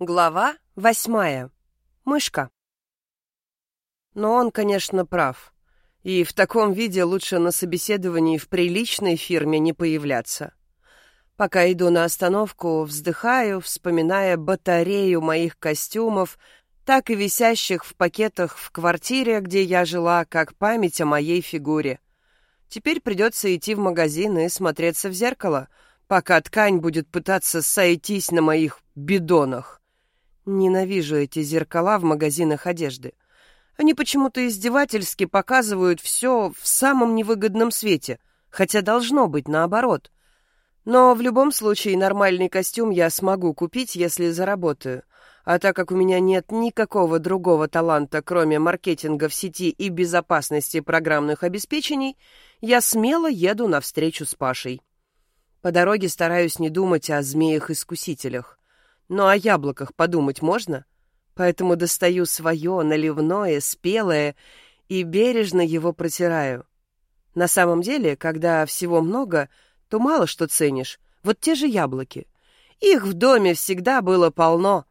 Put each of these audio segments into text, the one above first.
Глава восьмая. Мышка. Но он, конечно, прав. И в таком виде лучше на собеседовании в приличной фирме не появляться. Пока иду на остановку, вздыхаю, вспоминая батарею моих костюмов, так и висящих в пакетах в квартире, где я жила, как память о моей фигуре. Теперь придется идти в магазин и смотреться в зеркало, пока ткань будет пытаться сойтись на моих бидонах. Ненавижу эти зеркала в магазинах одежды. Они почему-то издевательски показывают все в самом невыгодном свете, хотя должно быть наоборот. Но в любом случае нормальный костюм я смогу купить, если заработаю. А так как у меня нет никакого другого таланта, кроме маркетинга в сети и безопасности программных обеспечений, я смело еду навстречу с Пашей. По дороге стараюсь не думать о змеях-искусителях. Но о яблоках подумать можно? Поэтому достаю свое наливное, спелое и бережно его протираю. На самом деле, когда всего много, то мало что ценишь. Вот те же яблоки. Их в доме всегда было полно,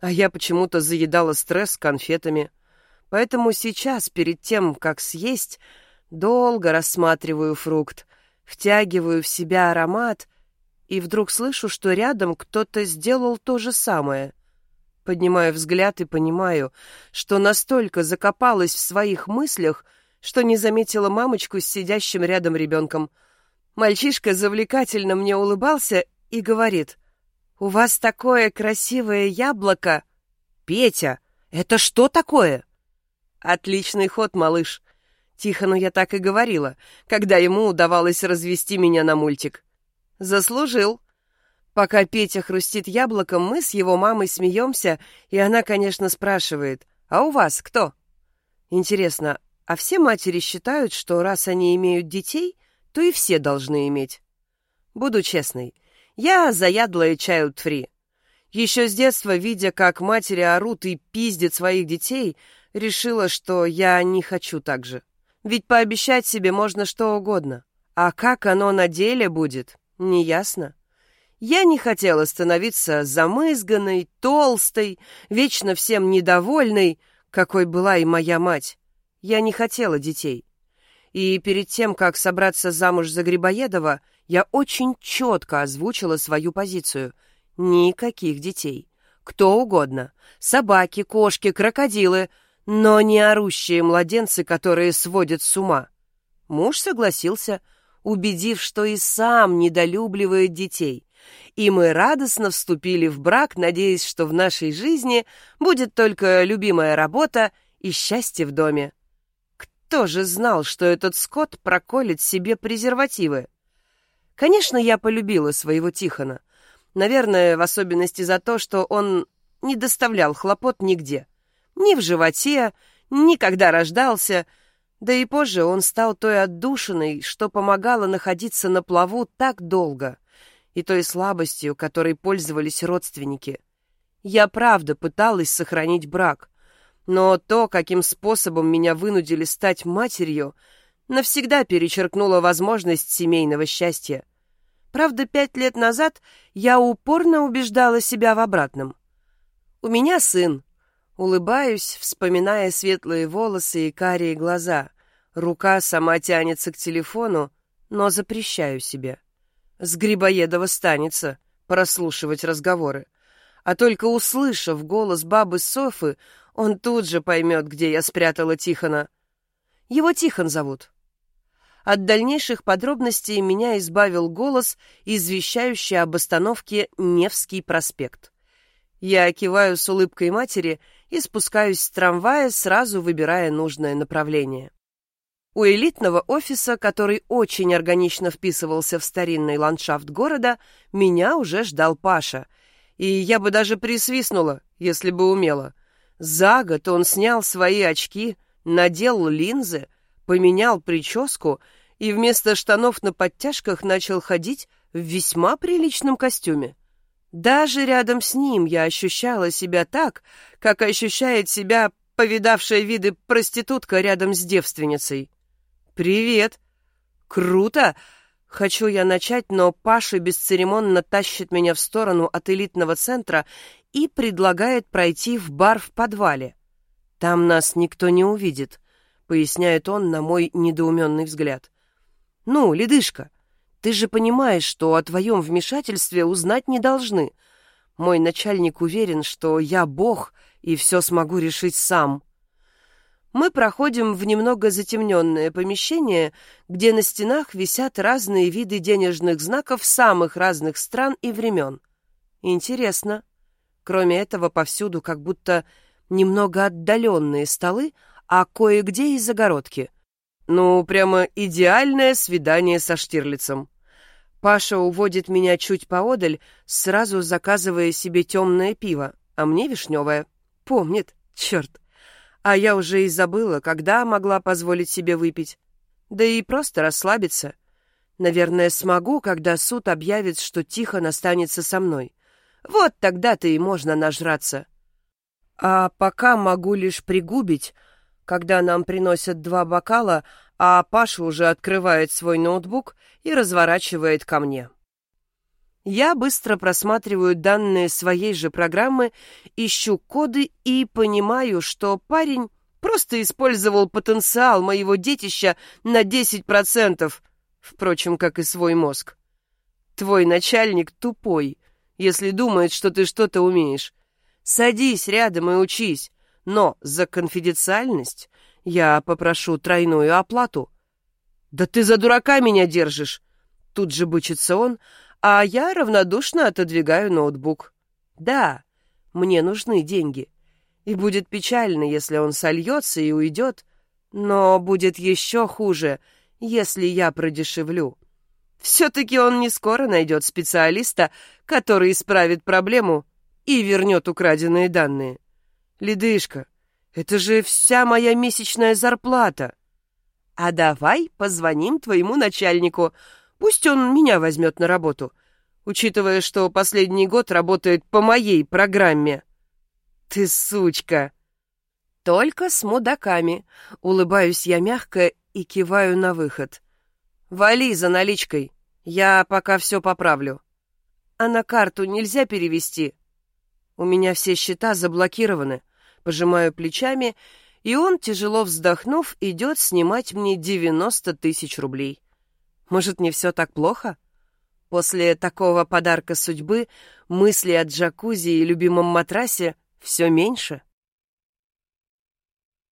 а я почему-то заедала стресс конфетами. Поэтому сейчас, перед тем, как съесть, долго рассматриваю фрукт, втягиваю в себя аромат и вдруг слышу, что рядом кто-то сделал то же самое. Поднимаю взгляд и понимаю, что настолько закопалась в своих мыслях, что не заметила мамочку с сидящим рядом ребенком. Мальчишка завлекательно мне улыбался и говорит, «У вас такое красивое яблоко!» «Петя, это что такое?» «Отличный ход, малыш!» Тихону я так и говорила, когда ему удавалось развести меня на мультик. Заслужил. Пока Петя хрустит яблоком, мы с его мамой смеемся, и она, конечно, спрашивает, «А у вас кто?» Интересно, а все матери считают, что раз они имеют детей, то и все должны иметь? Буду честной, я заядлая child-free. Еще с детства, видя, как матери орут и пиздят своих детей, решила, что я не хочу так же. Ведь пообещать себе можно что угодно. А как оно на деле будет, Неясно. Я не хотела становиться замызганной, толстой, вечно всем недовольной, какой была и моя мать. Я не хотела детей. И перед тем, как собраться замуж за Грибоедова, я очень четко озвучила свою позицию. Никаких детей. Кто угодно. Собаки, кошки, крокодилы, но не орущие младенцы, которые сводят с ума. Муж согласился — убедив, что и сам недолюбливает детей. И мы радостно вступили в брак, надеясь, что в нашей жизни будет только любимая работа и счастье в доме. Кто же знал, что этот скот проколет себе презервативы? Конечно, я полюбила своего Тихона. Наверное, в особенности за то, что он не доставлял хлопот нигде. Ни в животе, ни когда рождался — да и позже он стал той отдушиной, что помогало находиться на плаву так долго, и той слабостью, которой пользовались родственники. Я правда пыталась сохранить брак, но то, каким способом меня вынудили стать матерью, навсегда перечеркнуло возможность семейного счастья. Правда, пять лет назад я упорно убеждала себя в обратном. У меня сын, Улыбаюсь, вспоминая светлые волосы и карие глаза. Рука сама тянется к телефону, но запрещаю себе. С Грибоедова станется прослушивать разговоры. А только услышав голос бабы Софы, он тут же поймет, где я спрятала Тихона. Его Тихон зовут. От дальнейших подробностей меня избавил голос, извещающий об остановке Невский проспект. Я киваю с улыбкой матери и спускаюсь с трамвая, сразу выбирая нужное направление. У элитного офиса, который очень органично вписывался в старинный ландшафт города, меня уже ждал Паша. И я бы даже присвистнула, если бы умела. За год он снял свои очки, надел линзы, поменял прическу и вместо штанов на подтяжках начал ходить в весьма приличном костюме. Даже рядом с ним я ощущала себя так, как ощущает себя повидавшая виды проститутка рядом с девственницей. «Привет! Круто! Хочу я начать, но Паша бесцеремонно тащит меня в сторону от элитного центра и предлагает пройти в бар в подвале. Там нас никто не увидит, поясняет он на мой недоуменный взгляд. Ну, ледышка, ты же понимаешь, что о твоем вмешательстве узнать не должны. Мой начальник уверен, что я бог и все смогу решить сам. Мы проходим в немного затемненное помещение, где на стенах висят разные виды денежных знаков самых разных стран и времен. Интересно. Кроме этого, повсюду как будто немного отдаленные столы, а кое-где и загородки. Ну, прямо идеальное свидание со Штирлицем. Паша уводит меня чуть поодаль, сразу заказывая себе темное пиво, а мне вишневое. Помнит, черт. А я уже и забыла, когда могла позволить себе выпить. Да и просто расслабиться. Наверное, смогу, когда суд объявит, что тихо настанется со мной. Вот тогда-то и можно нажраться. А пока могу лишь пригубить, когда нам приносят два бокала, а Паша уже открывает свой ноутбук и разворачивает ко мне. Я быстро просматриваю данные своей же программы, ищу коды и понимаю, что парень просто использовал потенциал моего детища на 10%, впрочем, как и свой мозг. Твой начальник тупой, если думает, что ты что-то умеешь. Садись рядом и учись, но за конфиденциальность я попрошу тройную оплату. Да ты за дурака меня держишь! Тут же бычится он, — а я равнодушно отодвигаю ноутбук. Да, мне нужны деньги. И будет печально, если он сольется и уйдет, но будет еще хуже, если я продешевлю. Все-таки он не скоро найдет специалиста, который исправит проблему и вернет украденные данные. Ледышка, это же вся моя месячная зарплата. А давай позвоним твоему начальнику, Пусть он меня возьмет на работу, учитывая, что последний год работает по моей программе. Ты сучка. Только с мудаками. Улыбаюсь я мягко и киваю на выход. Вали за наличкой. Я пока все поправлю. А на карту нельзя перевести? У меня все счета заблокированы. Пожимаю плечами, и он, тяжело вздохнув, идет снимать мне 90 тысяч рублей. Может, не все так плохо? После такого подарка судьбы мысли о джакузи и любимом матрасе все меньше.